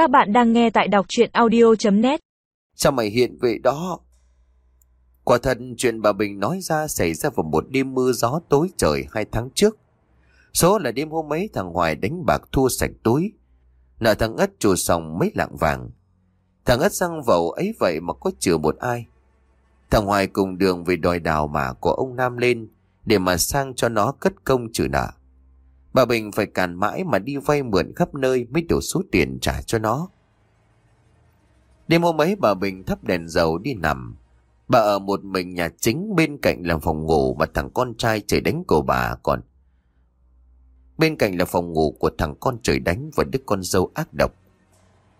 Các bạn đang nghe tại đọc chuyện audio.net Sao mày hiện về đó? Quả thật chuyện bà Bình nói ra xảy ra vào một đêm mưa gió tối trời hai tháng trước. Số là đêm hôm ấy thằng Hoài đánh bạc thua sạch túi. Nợ thằng Ất chùa xong mấy lạng vàng. Thằng Ất răng vầu ấy vậy mà có chừa một ai. Thằng Hoài cùng đường về đòi đào mà của ông Nam lên để mà sang cho nó cất công trừ nợ. Bà Bình phải càn mãi mà đi vay mượn khắp nơi mới đủ số tiền trả cho nó. Đêm hôm ấy bà Bình thắp đèn dầu đi nằm. Bà ở một mình nhà chính bên cạnh là phòng ngủ mà thằng con trai trời đánh của bà còn. Bên cạnh là phòng ngủ của thằng con trời đánh và đứa con dâu ác độc.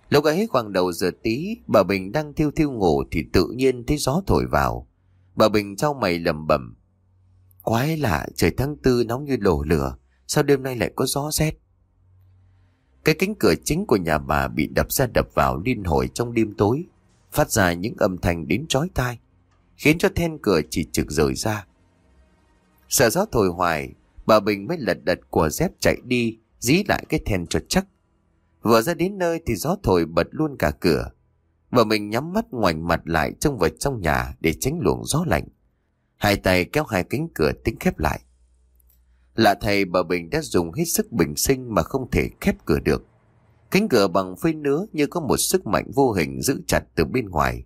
Lúc ấy khoảng đầu giờ tí, bà Bình đang thiêu thiêu ngủ thì tự nhiên thấy gió thổi vào. Bà Bình trao mày lầm bẩm Quái lạ, trời tháng tư nóng như đổ lửa, sao đêm nay lại có gió rét? Cái cánh cửa chính của nhà bà bị đập ra đập vào liên hồi trong đêm tối, phát ra những âm thanh đến chói tai, khiến cho then cửa chỉ trực rời ra. Sợ gió thổi hoài, bà Bình mới lật đật của dép chạy đi, dí lại cái then cho chắc. Vừa ra đến nơi thì gió thổi bật luôn cả cửa. Và mình nhắm mắt ngoảnh mặt lại trông vào trong nhà để tránh luồng gió lạnh. Hai tay kéo hai cánh cửa tính khép lại. Lạ thầy bà Bình đã dùng hết sức bình sinh mà không thể khép cửa được. Cánh cửa bằng phơi nứa như có một sức mạnh vô hình giữ chặt từ bên ngoài.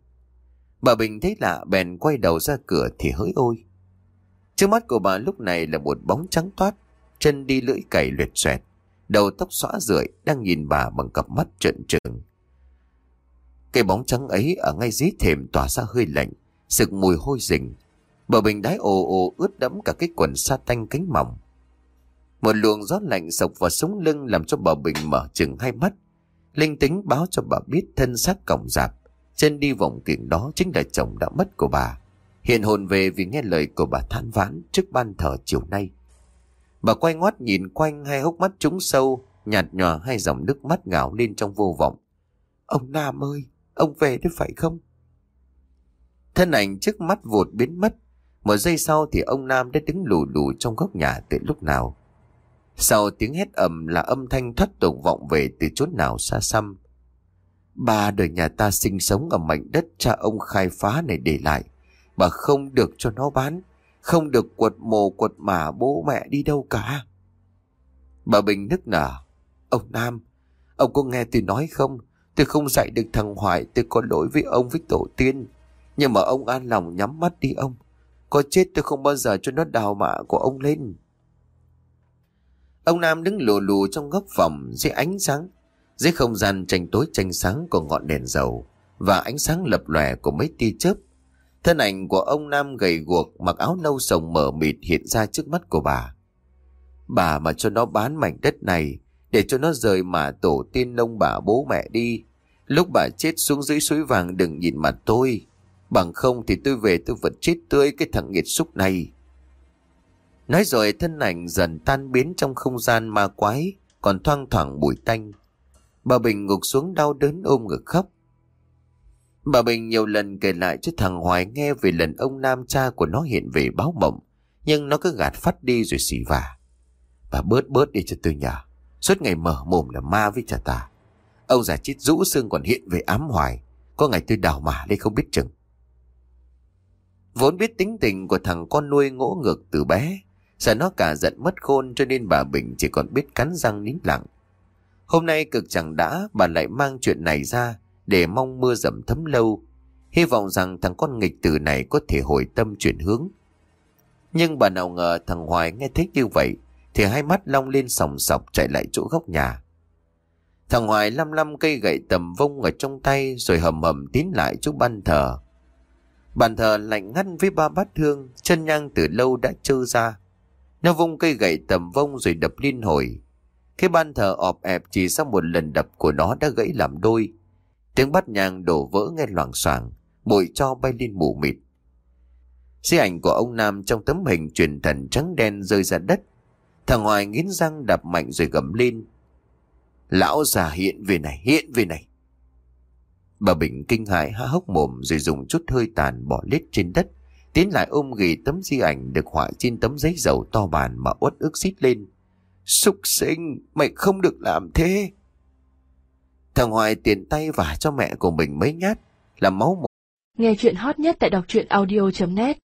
Bà Bình thấy lạ bèn quay đầu ra cửa thì hỡi ôi. Trước mắt của bà lúc này là một bóng trắng toát, chân đi lưỡi cày luyệt xoẹt, đầu tóc xõa rượi đang nhìn bà bằng cặp mắt trợn trừng. Cái bóng trắng ấy ở ngay dưới thềm tỏa ra hơi lạnh, sực mùi hôi rình. Bà Bình đái ồ ồ ướt đẫm cả cái quần sa tanh cánh mỏng. Một luồng gió lạnh sộc vào sống lưng làm cho bà Bình mở chừng hai mắt. Linh tính báo cho bà biết thân xác cổng rạp. Trên đi vòng tiền đó chính là chồng đã mất của bà. Hiện hồn về vì nghe lời của bà than vãn trước ban thờ chiều nay. Bà quay ngoắt nhìn quanh hai hốc mắt trúng sâu, nhạt nhòa hai dòng nước mắt ngào lên trong vô vọng. Ông Nam ơi, ông về đấy phải không? Thân ảnh trước mắt vụt biến mất. Một giây sau thì ông Nam đã đứng lù lù trong góc nhà từ lúc nào. Sau tiếng hét ầm là âm thanh thoát tục vọng về từ chốn nào xa xăm. Bà đời nhà ta sinh sống ở mảnh đất cha ông khai phá này để lại. Bà không được cho nó bán, không được quật mồ quật mả bố mẹ đi đâu cả. Bà Bình nức nở. Ông Nam, ông có nghe tôi nói không? Tôi không dạy được thằng Hoài, tôi có lỗi với ông với tổ tiên. Nhưng mà ông an lòng nhắm mắt đi ông. Có chết tôi không bao giờ cho nó đào mạ của ông lên. Ông Nam đứng lù lù trong góc phòng dưới ánh sáng, dưới không gian tranh tối tranh sáng của ngọn đèn dầu và ánh sáng lập lòe của mấy tia chớp. Thân ảnh của ông Nam gầy guộc mặc áo nâu sồng mở mịt hiện ra trước mắt của bà. Bà mà cho nó bán mảnh đất này để cho nó rời mà tổ tiên nông bà bố mẹ đi. Lúc bà chết xuống dưới suối vàng đừng nhìn mặt tôi. Bằng không thì tôi về tôi vẫn chết tươi cái thằng nghiệt xúc này. Nói rồi thân ảnh dần tan biến trong không gian ma quái, còn thoang thoảng bụi tanh. Bà Bình ngục xuống đau đớn ôm ngực khóc. Bà Bình nhiều lần kể lại cho thằng Hoài nghe về lần ông Nam cha của nó hiện về báo mộng, nhưng nó cứ gạt phát đi rồi xỉ vả. Bà bớt bớt đi cho tôi nhờ, suốt ngày mở mồm là ma với cha ta. Ông già chít rũ xương còn hiện về ám hoài, có ngày tôi đào mà đây không biết chừng. Vốn biết tính tình của thằng con nuôi ngỗ ngược từ bé, Sợ nó cả giận mất khôn cho nên bà Bình chỉ còn biết cắn răng nín lặng. Hôm nay cực chẳng đã bà lại mang chuyện này ra để mong mưa dầm thấm lâu. Hy vọng rằng thằng con nghịch tử này có thể hồi tâm chuyển hướng. Nhưng bà nào ngờ thằng Hoài nghe thích như vậy thì hai mắt long lên sòng sọc chạy lại chỗ góc nhà. Thằng Hoài lăm lăm cây gậy tầm vông ở trong tay rồi hầm hầm tiến lại chỗ ban thờ. Bàn thờ lạnh ngắt với ba bát hương, chân nhang từ lâu đã trơ ra. Nó vung cây gậy tầm vông rồi đập liên hồi. Cái ban thờ ọp ẹp chỉ sau một lần đập của nó đã gãy làm đôi. Tiếng bắt nhang đổ vỡ nghe loảng xoảng, bụi cho bay lên mù mịt. Di ảnh của ông Nam trong tấm hình truyền thần trắng đen rơi ra đất. Thằng Hoài nghiến răng đập mạnh rồi gầm lên. Lão già hiện về này, hiện về này. Bà Bình kinh hãi há hốc mồm rồi dùng chút hơi tàn bỏ lết trên đất. Tiến lại ôm ghì tấm di ảnh được họa trên tấm giấy dầu to bàn mà uất ức xít lên. Súc sinh, mày không được làm thế. Thằng Hoài tiện tay vả cho mẹ của mình mấy nhát, là máu Nghe chuyện hot nhất tại đọc truyện audio.net